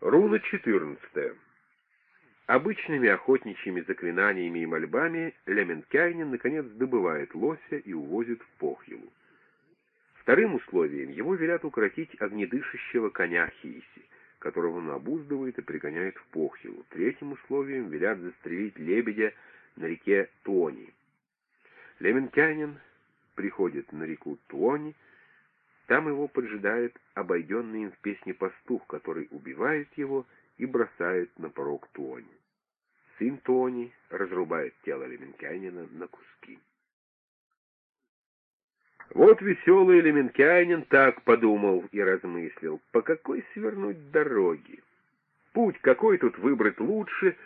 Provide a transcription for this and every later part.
Руна 14. Обычными охотничьими заклинаниями и мольбами Леменкайнин наконец добывает лося и увозит в Похилу. Вторым условием его велят укротить огнедышащего коня Хиси, которого он обуздывает и пригоняет в Похилу. Третьим условием велят застрелить лебедя на реке Туони. Леменкянин приходит на реку Туони, там его поджидает обойденный им в песне пастух, который убивает его и бросает на порог Туони. Сын Туони разрубает тело Леменкянина на куски. Вот веселый Леменкянин так подумал и размыслил, по какой свернуть дороге. Путь какой тут выбрать лучше,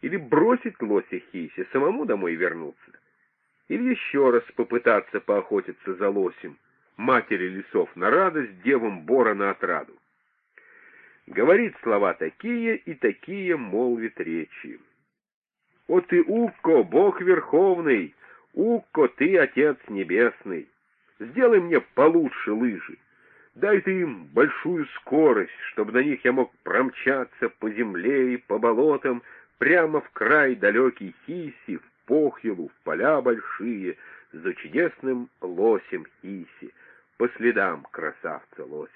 или бросить лося Хисе, самому домой вернуться, или еще раз попытаться поохотиться за лосем, матери лесов на радость, девам бора на отраду. Говорит слова такие и такие молвит речи. «О ты, Укко, Бог Верховный! Укко, ты, Отец Небесный! Сделай мне получше лыжи! Дай ты им большую скорость, чтобы на них я мог промчаться по земле и по болотам прямо в край далекий Хиси, в Похилу, в поля большие, за чудесным лосем Хиси, по следам красавца лося.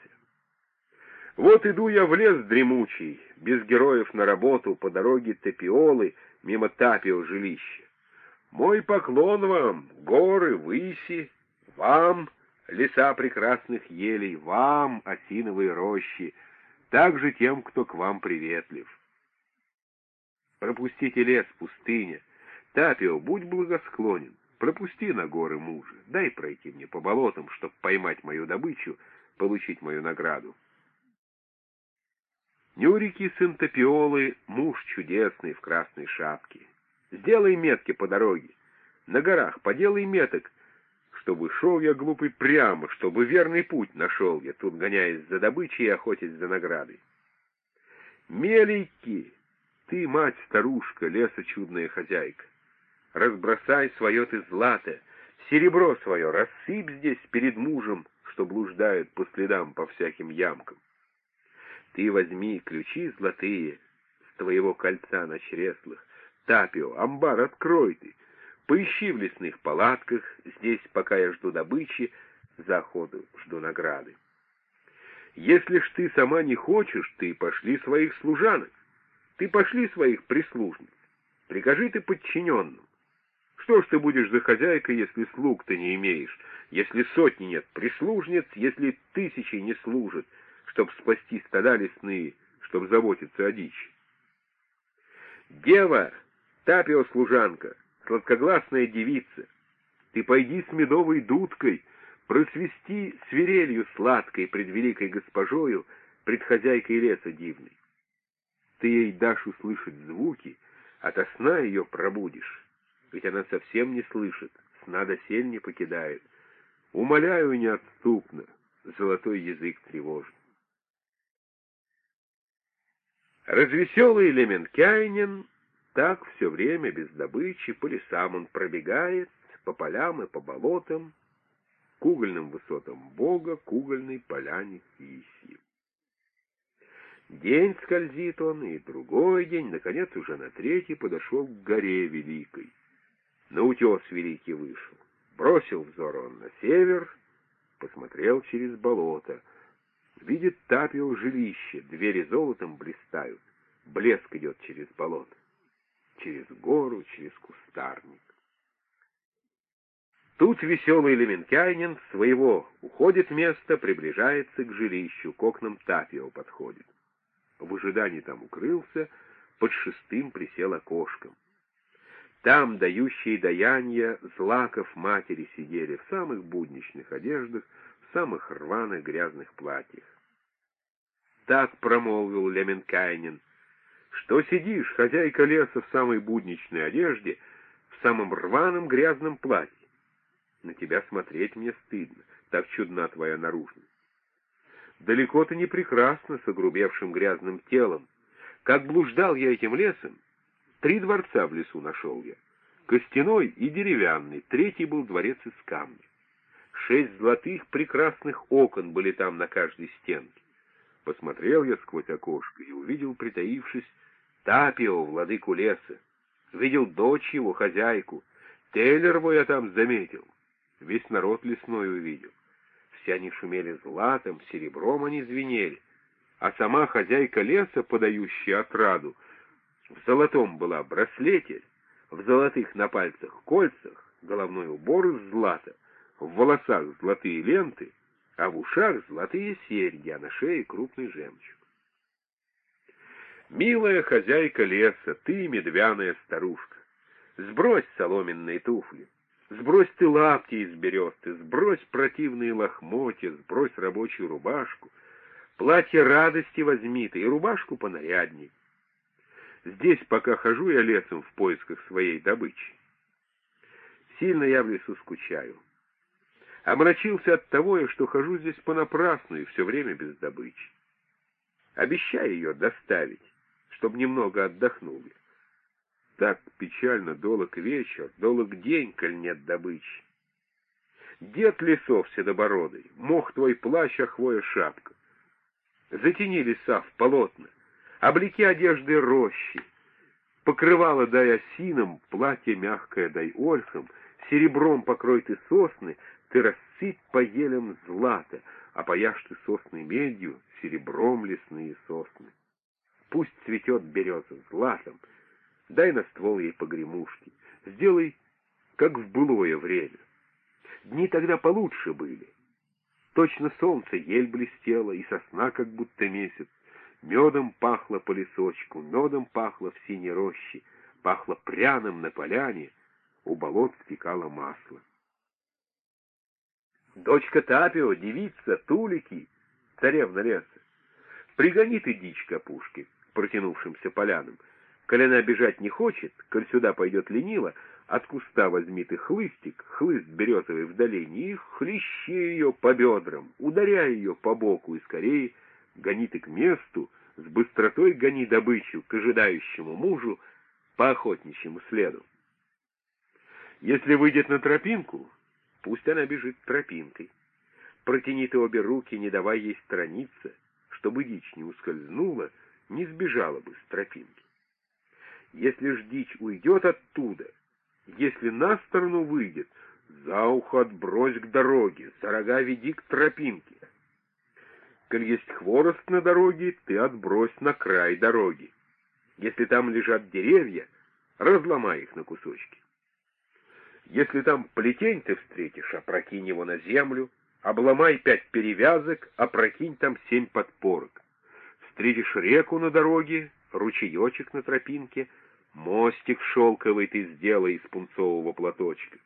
Вот иду я в лес дремучий, без героев на работу, по дороге Тепиолы, мимо Тапио жилища. Мой поклон вам, горы, выси, вам, леса прекрасных елей, вам, осиновые рощи, также тем, кто к вам приветлив. Пропустите лес, пустыня. Тапио, будь благосклонен. Пропусти на горы мужа, дай пройти мне по болотам, чтоб поймать мою добычу, получить мою награду. Нюрики сын Топиолы, муж чудесный в красной шапке. Сделай метки по дороге. На горах поделай меток, чтобы шел я глупый прямо, чтобы верный путь нашел я, тут гоняясь за добычей и охотясь за наградой. Мелейки, ты, мать-старушка, леса чудная хозяйка, разбросай свое ты злато, серебро свое рассыпь здесь перед мужем, что блуждают по следам по всяким ямкам. Ты возьми ключи золотые с твоего кольца на чреслах, Тапио, амбар открой ты, поищи в лесных палатках, здесь, пока я жду добычи, за охоту жду награды. Если ж ты сама не хочешь, ты пошли своих служанок, ты пошли своих прислужниц, прикажи ты подчиненным. Что ж ты будешь за хозяйкой, если слуг ты не имеешь, если сотни нет прислужниц, если тысячи не служат, чтоб спасти стада лесные, чтоб заботиться о дичи? Дева, Тапио-служанка, сладкогласная девица, ты пойди с медовой дудкой, просвести свирелью сладкой пред великой госпожою, пред хозяйкой леса дивной. Ты ей дашь услышать звуки, ото сна ее пробудишь ведь она совсем не слышит, сна досель не покидает. Умоляю неотступно, золотой язык тревожит. Развеселый Леменкайнин так все время без добычи по лесам он пробегает, по полям и по болотам, к угольным высотам Бога, к угольной поляне Хиси. День скользит он, и другой день, наконец, уже на третий подошел к горе Великой — на утес великий вышел. Бросил взор он на север, посмотрел через болото. Видит Тапио жилище, двери золотом блистают. Блеск идет через болото, через гору, через кустарник. Тут веселый Леменкайнин своего уходит место, приближается к жилищу, к окнам Тапио подходит. В ожидании там укрылся, под шестым присел окошком. Там дающие даяния злаков матери сидели в самых будничных одеждах, в самых рваных грязных платьях. Так промолвил Леменкайнин, что сидишь, хозяйка леса, в самой будничной одежде, в самом рваном грязном платье. На тебя смотреть мне стыдно, так чудна твоя наружность. Далеко ты не прекрасна с огрубевшим грязным телом. Как блуждал я этим лесом, Три дворца в лесу нашел я. Костяной и деревянный, третий был дворец из камня. Шесть золотых прекрасных окон были там на каждой стенке. Посмотрел я сквозь окошко и увидел, притаившись, Тапио, владыку леса. Видел дочь его, хозяйку. Тейлерову я там заметил. Весь народ лесной увидел. Все они шумели златом, серебром они звенели. А сама хозяйка леса, подающая отраду, в золотом была браслете, в золотых на пальцах кольцах, головной убор из злата, в волосах золотые ленты, а в ушах золотые серьги, а на шее крупный жемчуг. Милая хозяйка леса, ты, медвяная старушка, сбрось соломенные туфли, сбрось ты лапти из бересты, сбрось противные лохмотья, сбрось рабочую рубашку, платье радости возьми ты и рубашку понарядней. Здесь пока хожу я лесом в поисках своей добычи. Сильно я в лесу скучаю. Омрачился от того, что хожу здесь понапрасну и все время без добычи. Обещай ее доставить, чтобы немного отдохнули. Так печально долог вечер, долог день, коль нет добычи. Дед лесов седобородый, мох твой плащ, а хвоя шапка. Затяни леса в полотна, облеки одежды рощи, покрывало дай осинам, платье мягкое дай ольхам, серебром покрой ты сосны, ты рассыпь по елям злато, а паяшь ты сосны медью, серебром лесные сосны. Пусть цветет береза златом, дай на ствол ей погремушки, сделай, как в былое время. Дни тогда получше были. Точно солнце ель блестело, и сосна как будто месяц. Медом пахло по лесочку, медом пахло в синей роще, пахло пряным на поляне, у болот стекало масло. Дочка Тапио, девица, Тулики, царевна леса, пригони ты дичь к протянувшимся полянам. Коль бежать не хочет, коль сюда пойдет лениво, от куста возьми ты хлыстик, хлыст березовый в долине, и хлещи ее по бедрам, ударяй ее по боку, и скорее гони ты к месту, с быстротой гони добычу к ожидающему мужу по охотничьему следу. Если выйдет на тропинку, Пусть она бежит тропинкой. Протяни ты обе руки, не давай ей страница, чтобы дичь не ускользнула, не сбежала бы с тропинки. Если ж дичь уйдет оттуда, если на сторону выйдет, за ухо отбрось к дороге, за рога веди к тропинке. Коль есть хворост на дороге, ты отбрось на край дороги. Если там лежат деревья, разломай их на кусочки. Если там плетень ты встретишь, опрокинь его на землю, обломай пять перевязок, опрокинь там семь подпорок. Встретишь реку на дороге, ручеечек на тропинке, мостик шелковый ты сделай из пунцового платочка.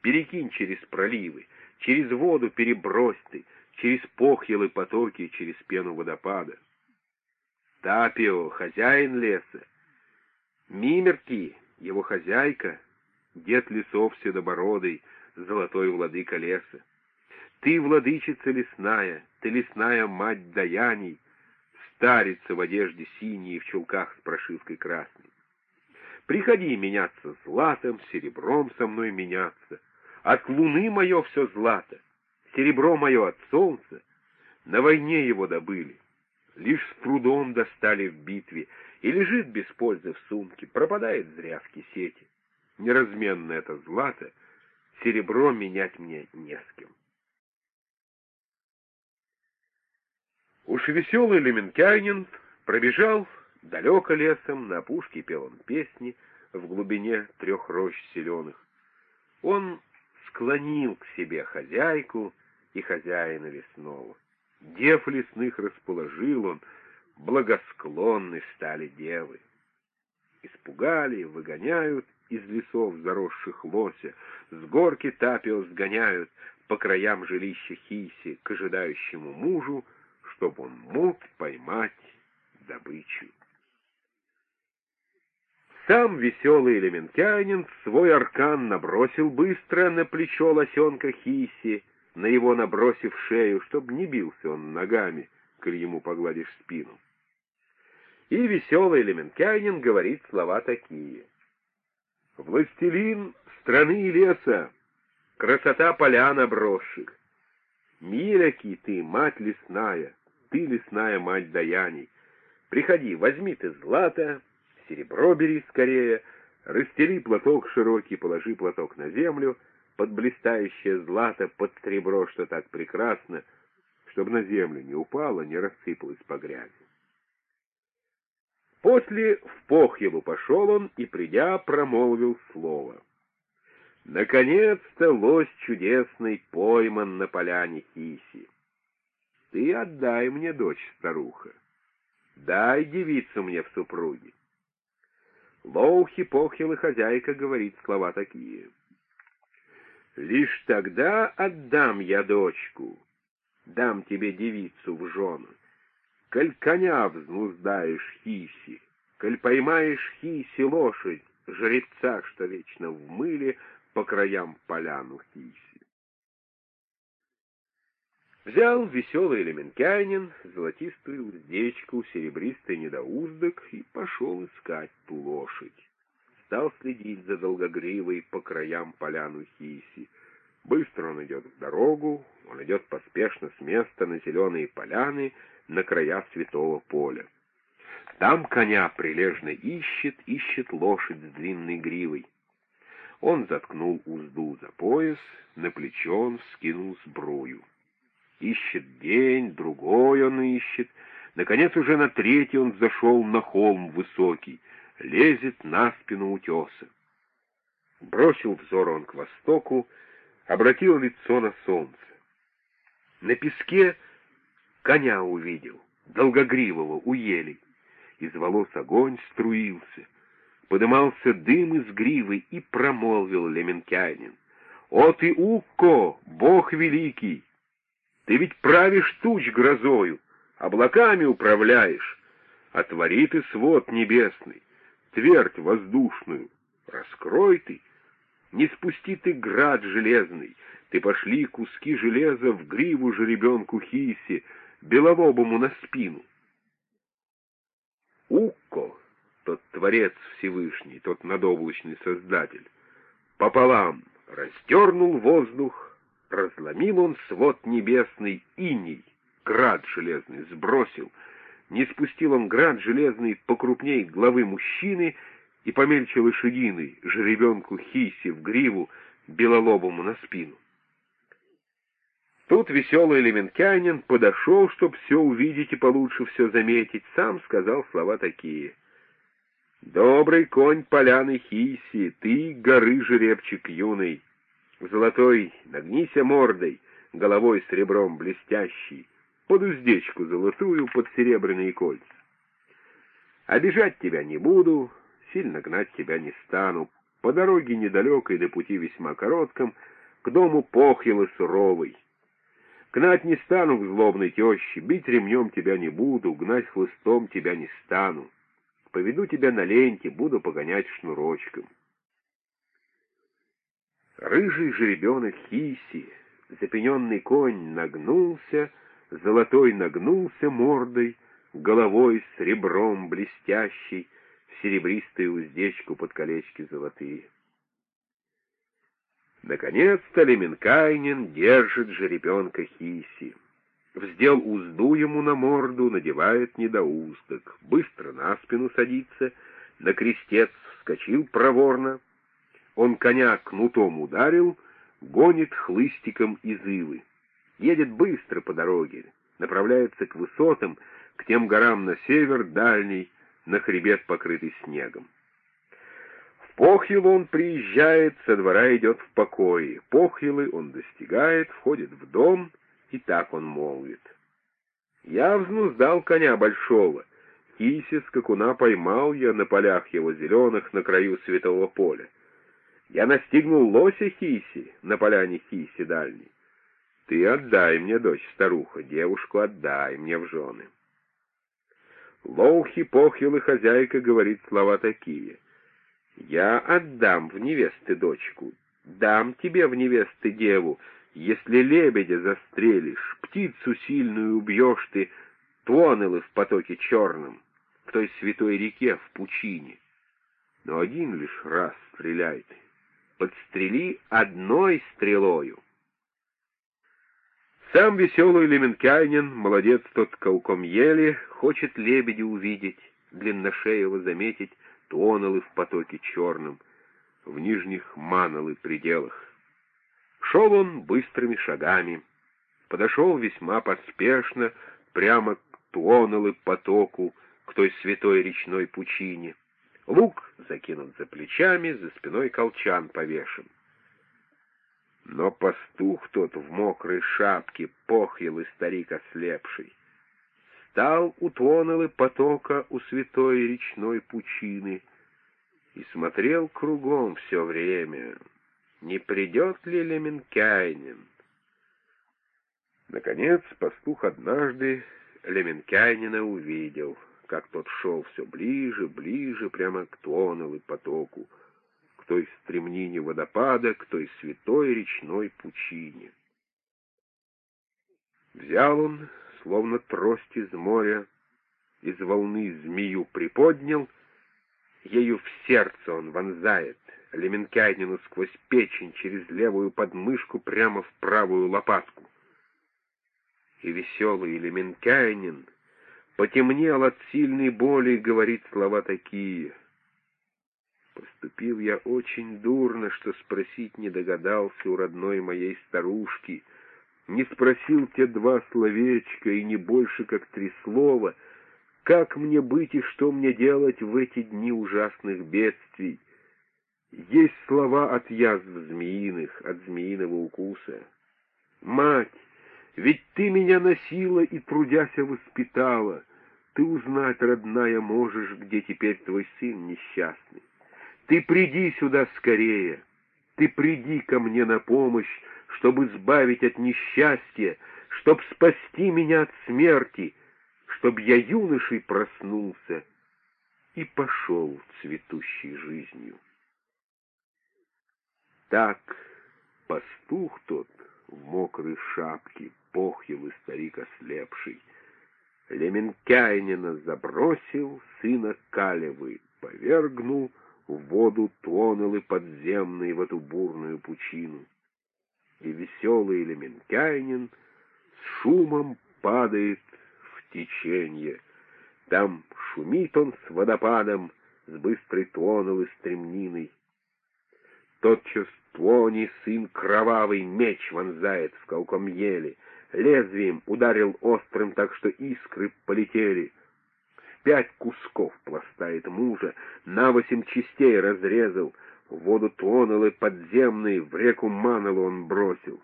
Перекинь через проливы, через воду перебрось ты, через похьелы потоки, через пену водопада. Тапио, хозяин леса, Мимерки, его хозяйка — дед лесов седобородый, золотой владыка леса. Ты, владычица лесная, ты лесная мать даяний, старица в одежде синей и в чулках с прошивкой красной. Приходи меняться златом, серебром со мной меняться. От луны мое все злато, серебро мое от солнца. На войне его добыли, лишь с трудом достали в битве, и лежит без пользы в сумке, пропадает зря в кисете неразменно это злато, серебро менять мне не с кем. Уж веселый Леменкайнин пробежал далеко лесом, на опушке пел он песни в глубине трех рощ зеленых. Он склонил к себе хозяйку и хозяина лесного. Дев лесных расположил он, благосклонны стали девы. Испугали, выгоняют, из лесов, заросших лося, с горки тапио сгоняют по краям жилища Хиси к ожидающему мужу, чтоб он мог поймать добычу. Сам веселый элементянин свой аркан набросил быстро на плечо лосенка Хиси, на его набросив шею, чтоб не бился он ногами, коль ему погладишь спину. И веселый элементянин говорит слова такие — Властелин страны и леса, красота полян обросших. Миляки ты, мать лесная, ты лесная мать даяний. Приходи, возьми ты злато, серебро бери скорее, расстели платок широкий, положи платок на землю, под блистающее злато, под серебро, что так прекрасно, чтобы на землю не упало, не рассыпалось по грязи. После в Похьеву пошел он и, придя, промолвил слово. Наконец-то лось чудесный пойман на поляне Хиси. Ты отдай мне дочь, старуха. Дай девицу мне в супруги. Лоухи, и хозяйка говорит слова такие. Лишь тогда отдам я дочку, дам тебе девицу в жены. Коль коня взнуздаешь хиси, коль поймаешь хиси лошадь, жеребца, что вечно в мыле по краям поляну хиси. Взял веселый элементянин золотистую уздечку, серебристый недоуздок и пошел искать ту лошадь. Стал следить за долгогривой по краям поляну хиси. Быстро он идет в дорогу, он идет поспешно с места на зеленые поляны, на края святого поля. Там коня прилежно ищет, ищет лошадь с длинной гривой. Он заткнул узду за пояс, на плечо он вскинул сбрую. Ищет день, другой он ищет. Наконец уже на третий он зашел на холм высокий, лезет на спину утеса. Бросил взор он к востоку, обратил лицо на солнце. На песке коня увидел, долгогривого, у. Из волос огонь струился, подымался дым из гривы, и промолвил Леменкянин. «О ты, Укко, бог великий! Ты ведь правишь туч грозою, облаками управляешь. Отвори ты свод небесный, твердь воздушную, раскрой ты, не спусти ты град железный, ты пошли куски железа в гриву жеребенку Хиси, беловобому на спину. Укко, тот Творец Всевышний, тот надоблачный Создатель, пополам растернул воздух, разломил он свод небесный иней, град железный сбросил, не спустил он град железный покрупней главы мужчины и помельче лошадиной, жеребенку Хиси в гриву, белолобому на спину. Тут веселый элементянин подошел, чтоб все увидеть и получше все заметить, сам сказал слова такие. «Добрый конь поляны Хиси, ты, горы жеребчик юный, золотой, нагнися мордой, головой с ребром блестящий, под уздечку золотую, под серебряные кольца. Обижать тебя не буду, сильно гнать тебя не стану, по дороге недалекой до пути весьма коротком, к дому похилы суровый. Гнать не стану к злобной теще, бить ремнем тебя не буду, гнать хлыстом тебя не стану. Поведу тебя на ленте, буду погонять шнурочком. Рыжий жеребенок Хиси, запененный конь нагнулся, золотой нагнулся мордой, головой с ребром блестящей, в серебристую уздечку под колечки золотые. Наконец-то Леменкайнин держит жеребенка Хиси. Вздел узду ему на морду, надевает недоуздок, быстро на спину садится, на крестец вскочил проворно. Он коня кнутом ударил, гонит хлыстиком из ивы. Едет быстро по дороге, направляется к высотам, к тем горам на север, дальний, на хребет, покрытый снегом. В Похилу он приезжает, со двора идет в покое. Похилы он достигает, входит в дом, и так он молвит. «Я взнуздал коня большого, киси скакуна поймал я на полях его зеленых на краю святого поля. Я настигнул лося Хиси на поляне Хиси дальней. Ты отдай мне, дочь старуха, девушку отдай мне в жены. Лоухи, похил и хозяйка говорит слова такие. Я отдам в невесты дочку, дам тебе в невесты деву, если лебедя застрелишь, птицу сильную убьешь ты, тонелы в потоке черном, в той святой реке в пучине. Но один лишь раз стреляй ты, подстрели одной стрелою. Сам веселый Леменкайнин, молодец тот колком ели, хочет лебедя увидеть, длинношеего заметить, тонолы в потоке черном, в нижних манолы пределах. Шел он быстрыми шагами, подошел весьма поспешно, прямо к Туонолы потоку, к той святой речной пучине. Лук закинут за плечами, за спиной колчан повешен. Но пастух тот в мокрой шапке, похьелый старик ослепший, Стал у Тонолы потока у святой речной пучины И смотрел кругом все время, не придет ли Леменкайнин. Наконец пастух однажды Леменкайнина увидел, как тот шел все ближе, ближе, прямо к Тонолы потоку, к той стремнине водопада, к той святой речной пучине. Взял он, словно трость из моря, из волны змею приподнял, ею в сердце он вонзает, Леменкайнину сквозь печень, через левую подмышку, прямо в правую лопатку. И веселый Леменкайнин потемнел от сильной боли и говорит слова такие — Поступил я очень дурно, что спросить не догадался у родной моей старушки, не спросил те два словечка и не больше, как три слова, как мне быть и что мне делать в эти дни ужасных бедствий. Есть слова от язв змеиных, от змеиного укуса. Мать, ведь ты меня носила и, трудяся, воспитала. Ты узнать, родная, можешь, где теперь твой сын несчастный. Ты приди сюда скорее, ты приди ко мне на помощь, чтобы избавить от несчастья, чтоб спасти меня от смерти, чтоб я юношей проснулся и пошел цветущей жизнью. Так пастух тот в мокрой шапке, похьелый старик ослепший, Леменкайнина забросил, сына Калевы повергнул, в воду тонул и подземный в эту бурную пучину. И веселый Леменкайнин с шумом падает в течение. Там шумит он с водопадом, с быстрой тонул и стремниной. Тотчас Твони, сын кровавый, меч вонзает в колком ели, лезвием ударил острым так, что искры полетели — пять кусков пластает мужа, на восемь частей разрезал, в воду тонул и подземный, в реку Маналу он бросил.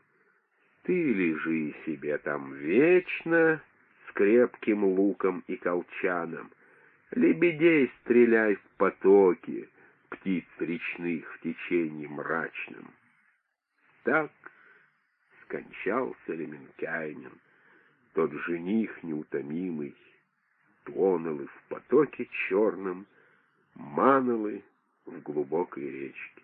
Ты лежи себе там вечно с крепким луком и колчаном, лебедей стреляй в потоки, птиц речных в течении мрачном. Так скончался Леменкайнин, тот жених неутомимый, Тонолы в потоке черном, манолы в глубокой речке.